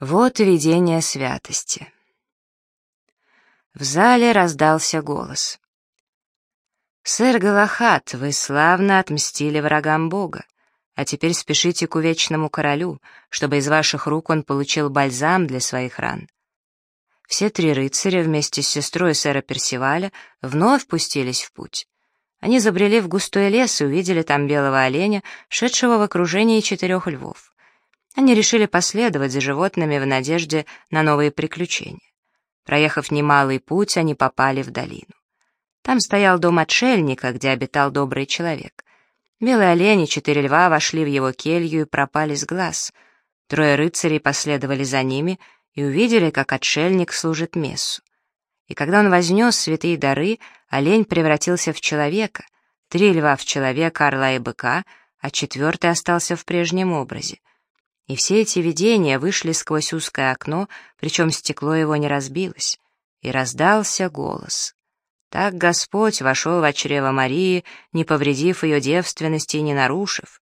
Вот видение святости. В зале раздался голос. «Сэр Галахат, вы славно отмстили врагам Бога, а теперь спешите к увечному королю, чтобы из ваших рук он получил бальзам для своих ран». Все три рыцаря вместе с сестрой сэра Персиваля вновь пустились в путь. Они забрели в густой лес и увидели там белого оленя, шедшего в окружении четырех львов. Они решили последовать за животными в надежде на новые приключения. Проехав немалый путь, они попали в долину. Там стоял дом отшельника, где обитал добрый человек. Белые олени и четыре льва вошли в его келью и пропали с глаз. Трое рыцарей последовали за ними и увидели, как отшельник служит мессу. И когда он вознес святые дары, олень превратился в человека, три льва в человека, орла и быка, а четвертый остался в прежнем образе — и все эти видения вышли сквозь узкое окно, причем стекло его не разбилось. И раздался голос. Так Господь вошел в чрево Марии, не повредив ее девственности и не нарушив.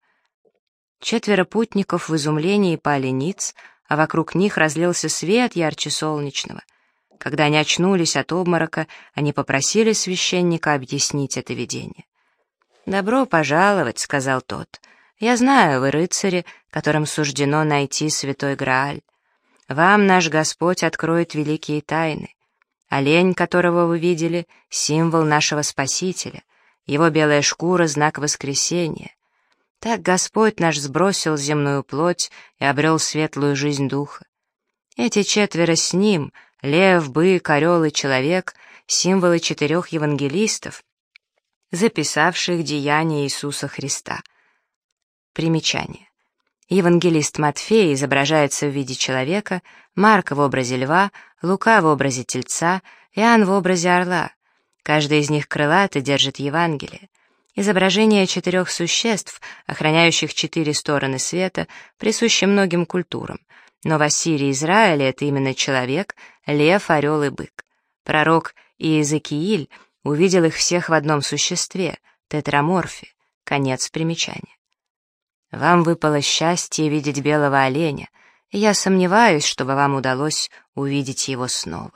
Четверо путников в изумлении пали ниц, а вокруг них разлился свет ярче солнечного. Когда они очнулись от обморока, они попросили священника объяснить это видение. «Добро пожаловать», — сказал тот, — я знаю, вы рыцари, которым суждено найти святой Грааль. Вам наш Господь откроет великие тайны. Олень, которого вы видели, — символ нашего Спасителя. Его белая шкура — знак воскресения. Так Господь наш сбросил земную плоть и обрел светлую жизнь духа. Эти четверо с ним — лев, бык, орел и человек — символы четырех евангелистов, записавших деяния Иисуса Христа — Примечание. Евангелист Матфей изображается в виде человека, Марк в образе льва, Лука в образе тельца, Иоанн в образе орла. Каждый из них крылат и держит Евангелие. Изображение четырех существ, охраняющих четыре стороны света, присуще многим культурам, но в Ассирии и Израиле это именно человек, лев, орел и бык. Пророк Иезекииль увидел их всех в одном существе, тетраморфе. Конец примечания. Вам выпало счастье видеть белого оленя, и я сомневаюсь, чтобы вам удалось увидеть его снова.